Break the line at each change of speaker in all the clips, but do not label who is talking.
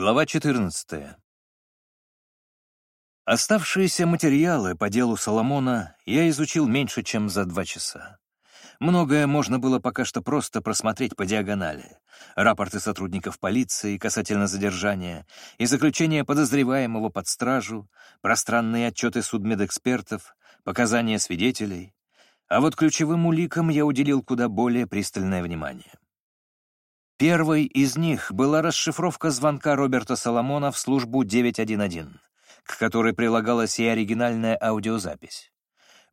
Глава 14. Оставшиеся материалы по делу Соломона я изучил меньше, чем за два часа. Многое можно было пока что просто просмотреть по диагонали. Рапорты сотрудников полиции касательно задержания и заключения подозреваемого под стражу, пространные отчеты судмедэкспертов, показания свидетелей. А вот ключевым уликам я уделил куда более пристальное внимание. Первой из них была расшифровка звонка Роберта Соломона в службу 911, к которой прилагалась и оригинальная аудиозапись.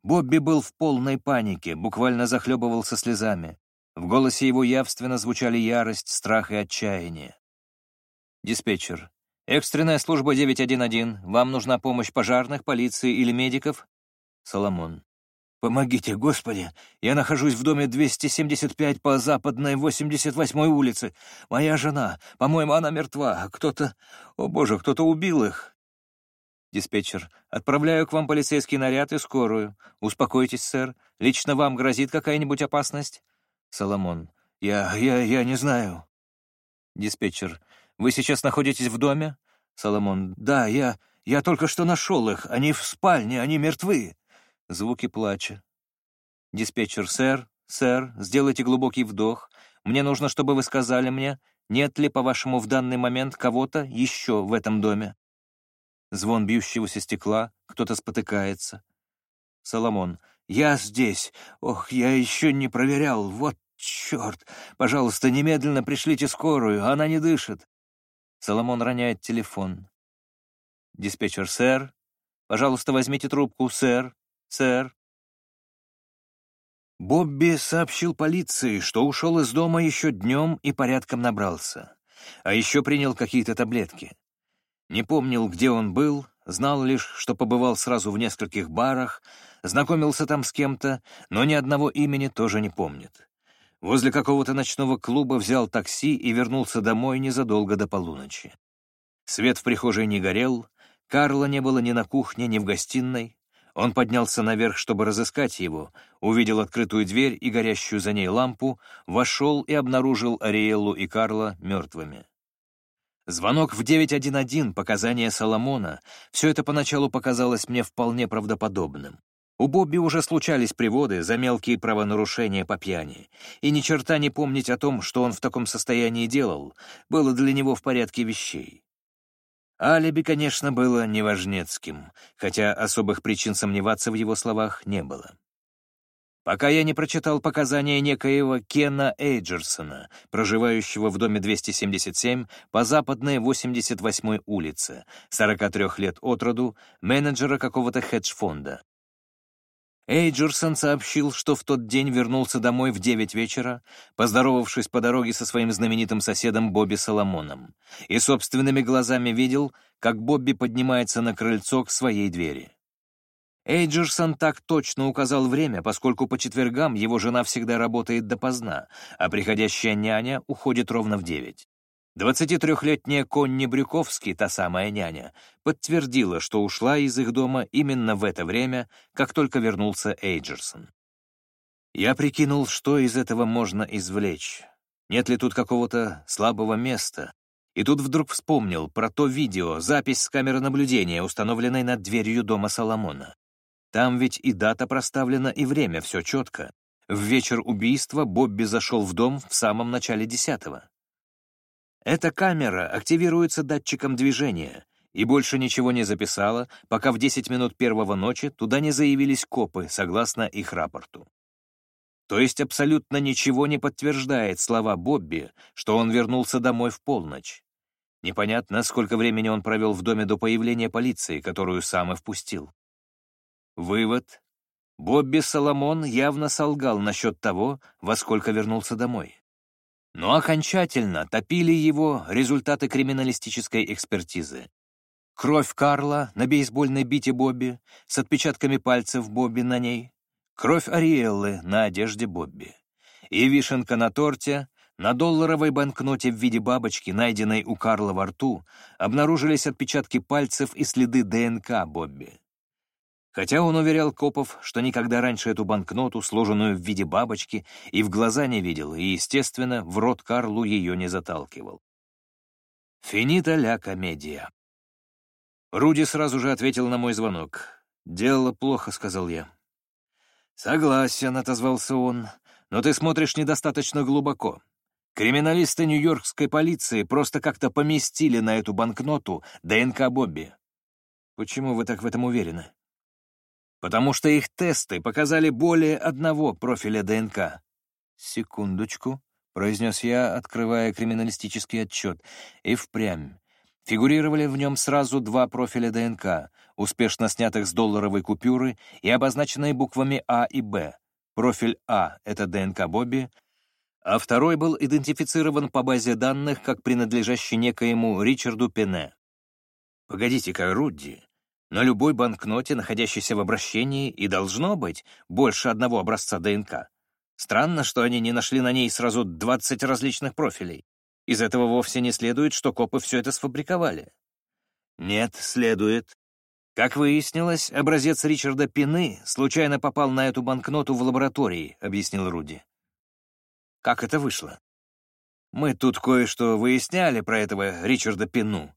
Бобби был в полной панике, буквально захлебывался слезами. В голосе его явственно звучали ярость, страх и отчаяние. «Диспетчер, экстренная служба 911, вам нужна помощь пожарных, полиции или медиков?» Соломон. «Помогите, Господи! Я нахожусь в доме 275 по западной 88-й улице. Моя жена, по-моему, она мертва. Кто-то... О, Боже, кто-то убил их!» «Диспетчер, отправляю к вам полицейский наряд и скорую. Успокойтесь, сэр. Лично вам грозит какая-нибудь опасность?» Соломон. «Я... я... я не знаю». «Диспетчер, вы сейчас находитесь в доме?» Соломон. «Да, я... я только что нашел их. Они в спальне, они мертвы». Звуки плача. «Диспетчер, сэр, сэр, сделайте глубокий вдох. Мне нужно, чтобы вы сказали мне, нет ли, по-вашему, в данный момент кого-то еще в этом доме?» Звон бьющегося стекла, кто-то спотыкается. Соломон. «Я здесь. Ох, я еще не проверял. Вот черт! Пожалуйста, немедленно пришлите скорую, она не дышит». Соломон роняет телефон. «Диспетчер, сэр. Пожалуйста, возьмите трубку, сэр сэр». Бобби сообщил полиции, что ушел из дома еще днем и порядком набрался, а еще принял какие-то таблетки. Не помнил, где он был, знал лишь, что побывал сразу в нескольких барах, знакомился там с кем-то, но ни одного имени тоже не помнит. Возле какого-то ночного клуба взял такси и вернулся домой незадолго до полуночи. Свет в прихожей не горел, Карла не было ни на кухне, ни в гостиной, он поднялся наверх, чтобы разыскать его, увидел открытую дверь и горящую за ней лампу, вошел и обнаружил Ариэллу и Карла мертвыми. Звонок в 911, показания Соломона — все это поначалу показалось мне вполне правдоподобным. У Бобби уже случались приводы за мелкие правонарушения по пьяни, и ни черта не помнить о том, что он в таком состоянии делал, было для него в порядке вещей. Алиби, конечно, было неважнецким, хотя особых причин сомневаться в его словах не было. Пока я не прочитал показания некоего Кена Эйджерсона, проживающего в доме 277 по западной 88-й улице, 43 лет от роду, менеджера какого-то хедж-фонда. Эйджерсон сообщил, что в тот день вернулся домой в 9 вечера, поздоровавшись по дороге со своим знаменитым соседом Бобби Соломоном, и собственными глазами видел, как Бобби поднимается на крыльцо к своей двери. Эйджерсон так точно указал время, поскольку по четвергам его жена всегда работает допоздна, а приходящая няня уходит ровно в девять. 23-летняя Конни Брюковский, та самая няня, подтвердила, что ушла из их дома именно в это время, как только вернулся Эйджерсон. Я прикинул, что из этого можно извлечь. Нет ли тут какого-то слабого места? И тут вдруг вспомнил про то видео, запись с камеры наблюдения, установленной над дверью дома Соломона. Там ведь и дата проставлена, и время, все четко. В вечер убийства Бобби зашел в дом в самом начале десятого. Эта камера активируется датчиком движения и больше ничего не записала, пока в 10 минут первого ночи туда не заявились копы, согласно их рапорту. То есть абсолютно ничего не подтверждает слова Бобби, что он вернулся домой в полночь. Непонятно, сколько времени он провел в доме до появления полиции, которую сам и впустил. Вывод. Бобби Соломон явно солгал насчет того, во сколько вернулся домой. Но окончательно топили его результаты криминалистической экспертизы. Кровь Карла на бейсбольной бите Бобби с отпечатками пальцев Бобби на ней, кровь Ариэллы на одежде Бобби. И вишенка на торте на долларовой банкноте в виде бабочки, найденной у Карла во рту, обнаружились отпечатки пальцев и следы ДНК Бобби. Хотя он уверял копов, что никогда раньше эту банкноту, сложенную в виде бабочки, и в глаза не видел, и, естественно, в рот Карлу ее не заталкивал. Финита ля комедия. Руди сразу же ответил на мой звонок. «Дело плохо», — сказал я. «Согласен», — отозвался он, — «но ты смотришь недостаточно глубоко. Криминалисты нью-йоркской полиции просто как-то поместили на эту банкноту ДНК Бобби». «Почему вы так в этом уверены?» «Потому что их тесты показали более одного профиля ДНК». «Секундочку», — произнес я, открывая криминалистический отчет, и впрямь. Фигурировали в нем сразу два профиля ДНК, успешно снятых с долларовой купюры и обозначенные буквами А и Б. Профиль А — это ДНК Бобби, а второй был идентифицирован по базе данных как принадлежащий некоему Ричарду Пене. Погодите-ка, Рудди, на любой банкноте, находящейся в обращении, и должно быть больше одного образца ДНК. Странно, что они не нашли на ней сразу 20 различных профилей. Из этого вовсе не следует, что копы все это сфабриковали. Нет, следует. Как выяснилось, образец Ричарда Пины случайно попал на эту банкноту в лаборатории, объяснил Руди. Как это вышло? Мы тут кое-что выясняли про этого Ричарда Пину.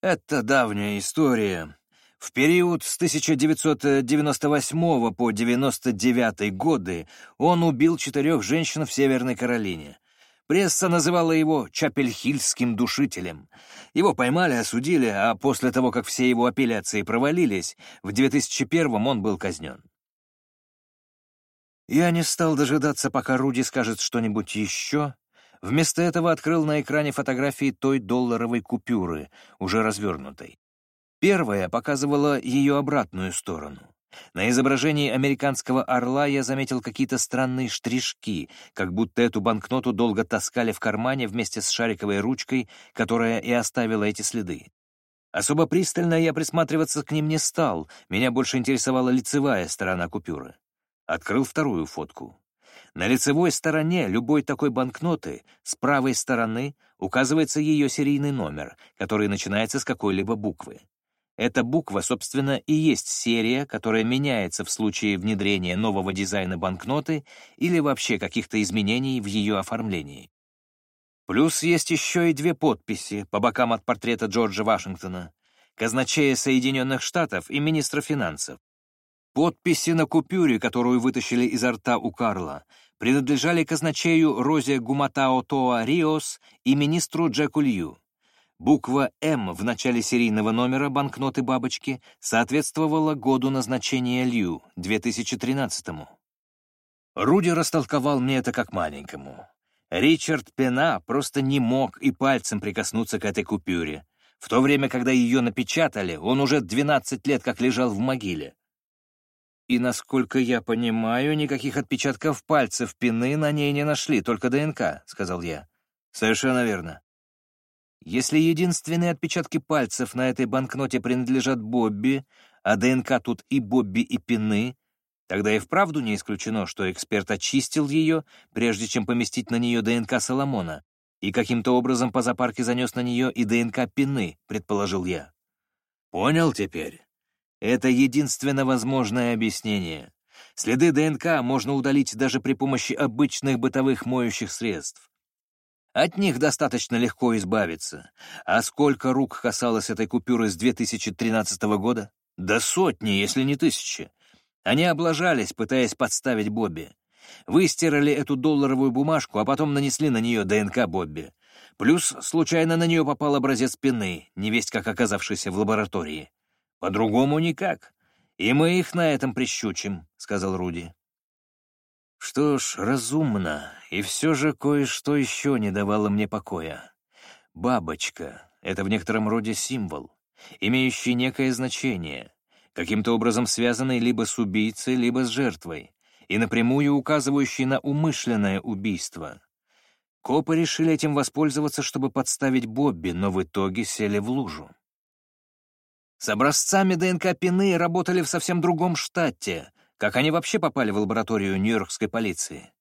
Это давняя история. В период с 1998 по 99 годы он убил четырех женщин в Северной Каролине. Пресса называла его Чапельхильским душителем. Его поймали, осудили, а после того, как все его апелляции провалились, в 2001-м он был казнен. Я не стал дожидаться, пока Руди скажет что-нибудь еще. Вместо этого открыл на экране фотографии той долларовой купюры, уже развернутой. Первая показывала ее обратную сторону. На изображении американского орла я заметил какие-то странные штришки, как будто эту банкноту долго таскали в кармане вместе с шариковой ручкой, которая и оставила эти следы. Особо пристально я присматриваться к ним не стал, меня больше интересовала лицевая сторона купюры. Открыл вторую фотку. На лицевой стороне любой такой банкноты с правой стороны указывается ее серийный номер, который начинается с какой-либо буквы. Эта буква, собственно, и есть серия, которая меняется в случае внедрения нового дизайна банкноты или вообще каких-то изменений в ее оформлении. Плюс есть еще и две подписи по бокам от портрета Джорджа Вашингтона, казначея Соединенных Штатов и министра финансов. Подписи на купюре, которую вытащили изо рта у Карла, принадлежали казначею Розе Гуматао Тоа Риос и министру Джеку Лью. Буква «М» в начале серийного номера банкноты бабочки соответствовала году назначения Лью, 2013-му. Руди растолковал мне это как маленькому. Ричард Пена просто не мог и пальцем прикоснуться к этой купюре. В то время, когда ее напечатали, он уже 12 лет как лежал в могиле. И, насколько я понимаю, никаких отпечатков пальцев Пены на ней не нашли, только ДНК, — сказал я. Совершенно верно. Если единственные отпечатки пальцев на этой банкноте принадлежат Бобби, а ДНК тут и Бобби, и Пины, тогда и вправду не исключено, что эксперт очистил ее, прежде чем поместить на нее ДНК Соломона, и каким-то образом по запарке занес на нее и ДНК Пины, предположил я. Понял теперь? Это единственно возможное объяснение. Следы ДНК можно удалить даже при помощи обычных бытовых моющих средств. От них достаточно легко избавиться. А сколько рук касалось этой купюры с 2013 года? До сотни, если не тысячи. Они облажались, пытаясь подставить Бобби. Выстирали эту долларовую бумажку, а потом нанесли на нее ДНК Бобби. Плюс случайно на нее попал образец спины, невесть как оказавшийся в лаборатории. По-другому никак. И мы их на этом прищучим, — сказал Руди. Что ж, разумно, и все же кое-что еще не давало мне покоя. Бабочка — это в некотором роде символ, имеющий некое значение, каким-то образом связанный либо с убийцей, либо с жертвой, и напрямую указывающий на умышленное убийство. Копы решили этим воспользоваться, чтобы подставить Бобби, но в итоге сели в лужу. С образцами ДНК Пины работали в совсем другом штате, как они вообще попали в лабораторию Нью-Йоркской полиции?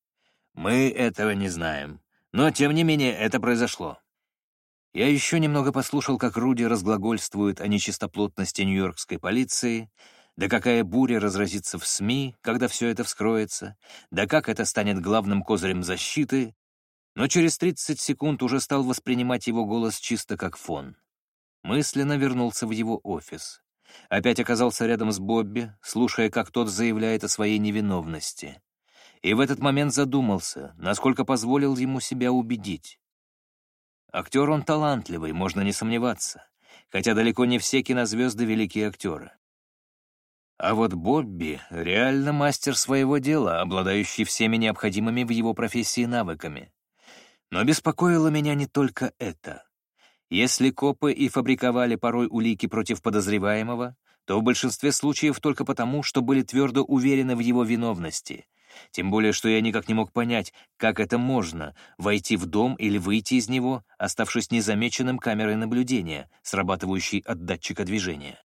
Мы этого не знаем. Но, тем не менее, это произошло. Я еще немного послушал, как Руди разглагольствует о нечистоплотности Нью-Йоркской полиции, да какая буря разразится в СМИ, когда все это вскроется, да как это станет главным козырем защиты, но через 30 секунд уже стал воспринимать его голос чисто как фон. Мысленно вернулся в его офис. Опять оказался рядом с Бобби, слушая, как тот заявляет о своей невиновности. И в этот момент задумался, насколько позволил ему себя убедить. Актер он талантливый, можно не сомневаться, хотя далеко не все кинозвезды — великие актеры. А вот Бобби — реально мастер своего дела, обладающий всеми необходимыми в его профессии навыками. Но беспокоило меня не только это. Если копы и фабриковали порой улики против подозреваемого, то в большинстве случаев только потому, что были твердо уверены в его виновности. Тем более, что я никак не мог понять, как это можно — войти в дом или выйти из него, оставшись незамеченным камерой наблюдения, срабатывающей от датчика движения.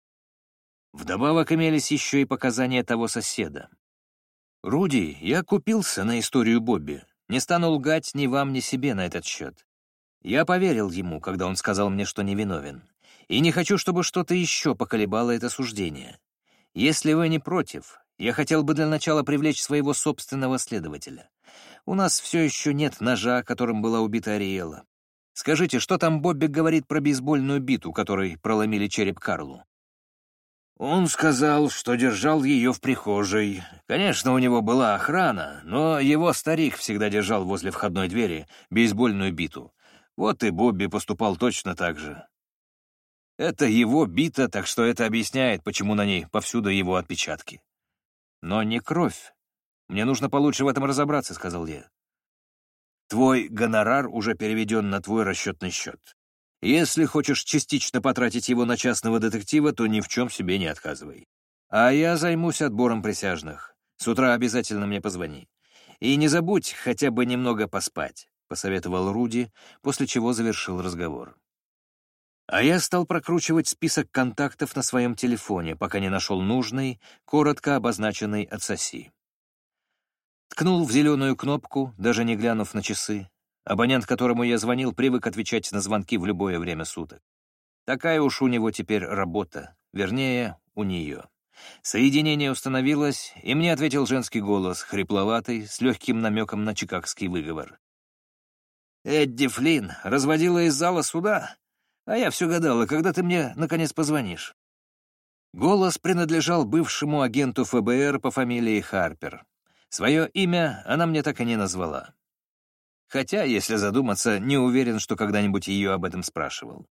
Вдобавок имелись еще и показания того соседа. «Руди, я купился на историю Бобби. Не стану лгать ни вам, ни себе на этот счет. Я поверил ему, когда он сказал мне, что невиновен. И не хочу, чтобы что-то еще поколебало это суждение. Если вы не против, я хотел бы для начала привлечь своего собственного следователя. У нас все еще нет ножа, которым была убита Ариэла. Скажите, что там Бобби говорит про бейсбольную биту, которой проломили череп Карлу? Он сказал, что держал ее в прихожей. Конечно, у него была охрана, но его старик всегда держал возле входной двери бейсбольную биту. Вот и Бобби поступал точно так же. Это его бита, так что это объясняет, почему на ней повсюду его отпечатки. Но не кровь. Мне нужно получше в этом разобраться, — сказал я. Твой гонорар уже переведен на твой расчетный счет. Если хочешь частично потратить его на частного детектива, то ни в чем себе не отказывай. А я займусь отбором присяжных. С утра обязательно мне позвони. И не забудь хотя бы немного поспать», — посоветовал Руди, после чего завершил разговор. А я стал прокручивать список контактов на своем телефоне, пока не нашел нужный, коротко обозначенный «Отсоси». Ткнул в зеленую кнопку, даже не глянув на часы. Абонент, которому я звонил, привык отвечать на звонки в любое время суток. Такая уж у него теперь работа, вернее, у нее. Соединение установилось, и мне ответил женский голос, хрипловатый, с легким намеком на чикагский выговор. «Эдди Флинн разводила из зала суда, а я все гадала, когда ты мне, наконец, позвонишь». Голос принадлежал бывшему агенту ФБР по фамилии Харпер. Свое имя она мне так и не назвала. Хотя, если задуматься, не уверен, что когда-нибудь ее об этом спрашивал.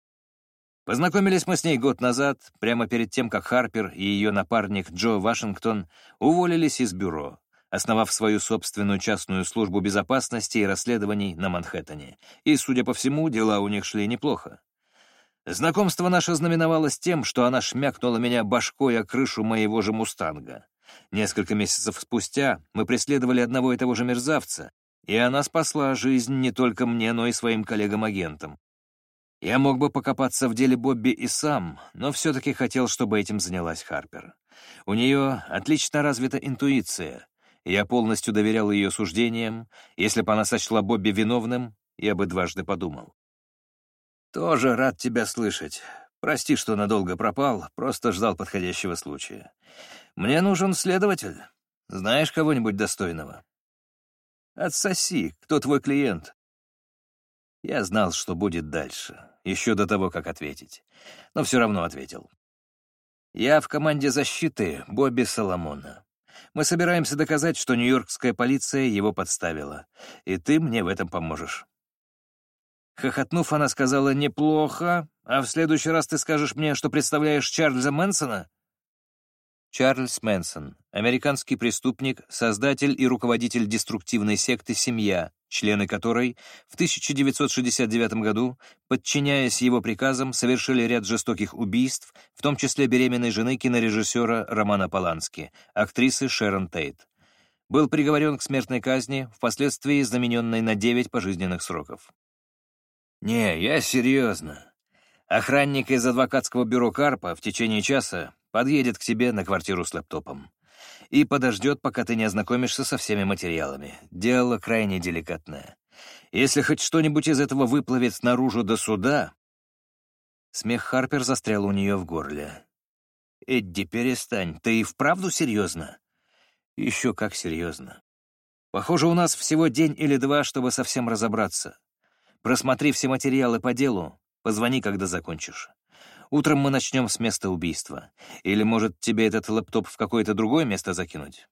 Познакомились мы с ней год назад, прямо перед тем, как Харпер и ее напарник Джо Вашингтон уволились из бюро, основав свою собственную частную службу безопасности и расследований на Манхэттене. И, судя по всему, дела у них шли неплохо. Знакомство наше знаменовалось тем, что она шмякнула меня башкой о крышу моего же «Мустанга». Несколько месяцев спустя мы преследовали одного и того же мерзавца, и она спасла жизнь не только мне, но и своим коллегам-агентам. Я мог бы покопаться в деле Бобби и сам, но все-таки хотел, чтобы этим занялась Харпер. У нее отлично развита интуиция. Я полностью доверял ее суждениям. Если бы она сочла Бобби виновным, я бы дважды подумал. «Тоже рад тебя слышать. Прости, что надолго пропал, просто ждал подходящего случая. Мне нужен следователь. Знаешь кого-нибудь достойного?» Отсоси, кто твой клиент. Я знал, что будет дальше, еще до того, как ответить. Но все равно ответил. Я в команде защиты Бобби Соломона. Мы собираемся доказать, что нью-йоркская полиция его подставила, и ты мне в этом поможешь. Хохотнув, она сказала «неплохо», а в следующий раз ты скажешь мне, что представляешь Чарльза Мэнсона? Чарльз Мэнсон, американский преступник, создатель и руководитель деструктивной секты «Семья», члены которой в 1969 году, подчиняясь его приказам, совершили ряд жестоких убийств, в том числе беременной жены кинорежиссера Романа Полански, актрисы Шерон Тейт. Был приговорен к смертной казни, впоследствии замененной на 9 пожизненных сроков. «Не, я серьезно. Охранник из адвокатского бюро Карпа в течение часа подъедет к тебе на квартиру с лэптопом и подождет, пока ты не ознакомишься со всеми материалами. Дело крайне деликатное. Если хоть что-нибудь из этого выплывет наружу до суда...» Смех Харпер застрял у нее в горле. «Эдди, перестань, ты и вправду серьезно?» «Еще как серьезно. Похоже, у нас всего день или два, чтобы совсем разобраться. Просмотри все материалы по делу, позвони, когда закончишь. Утром мы начнем с места убийства. Или, может, тебе этот лэптоп в какое-то другое место закинуть?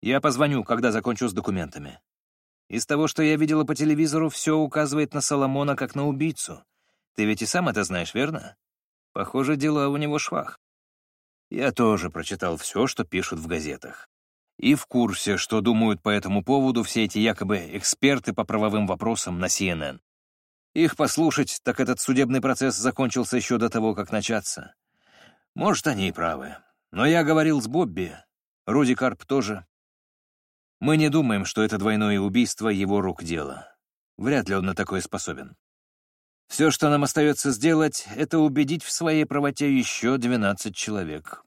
Я позвоню, когда закончу с документами. Из того, что я видела по телевизору, все указывает на Соломона как на убийцу. Ты ведь и сам это знаешь, верно? Похоже, дела у него швах. Я тоже прочитал все, что пишут в газетах. И в курсе, что думают по этому поводу все эти якобы эксперты по правовым вопросам на CNN. Их послушать, так этот судебный процесс закончился еще до того, как начаться. Может, они и правы. Но я говорил с Бобби, Руди Карп тоже. Мы не думаем, что это двойное убийство его рук дело. Вряд ли он на такое способен. Все, что нам остается сделать, это убедить в своей правоте еще 12 человек.